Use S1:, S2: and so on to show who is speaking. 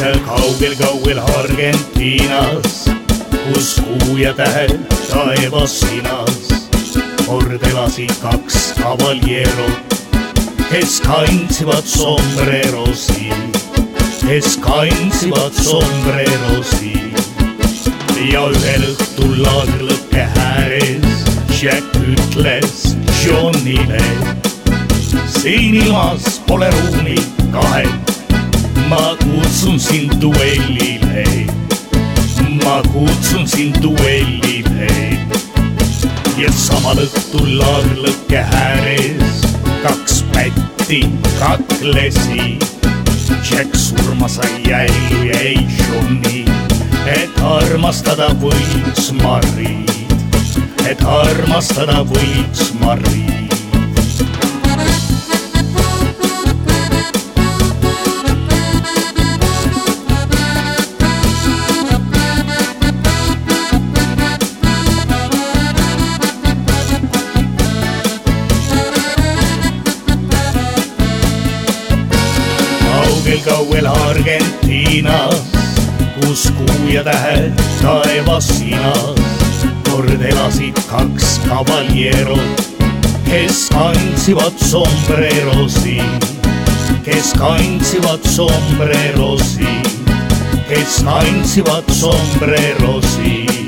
S1: kaugel-kaugel Argentiinas, kus kuu ja tähed taevas sinas. kord elasid kaks kavaljerot, kes kandsivad sombrerosi, kes kandsivad sombrerosi. ja ühel õhtul laagrlõkke ääres Jack ütles Johnile, siin ilmas pole ruumi ma kutsun sind duellile, ma kutsun sind duellile. ja samal õhtul laagõkke ääres kaks pätti kaklesid. Jack surma sai Johnny, et armastada võiks Marid, et armastada võiks Marid. kaugel-kaugel Argentiinas, kus kuu ja tähed taevas sinas. kord elasid kaks kavaljerot, kes kandsivad sombrerosi, kes kandsivad sombrerosi, kes kandsivad sombrerosi